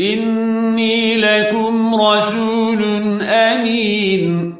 إني لكم رسول أمين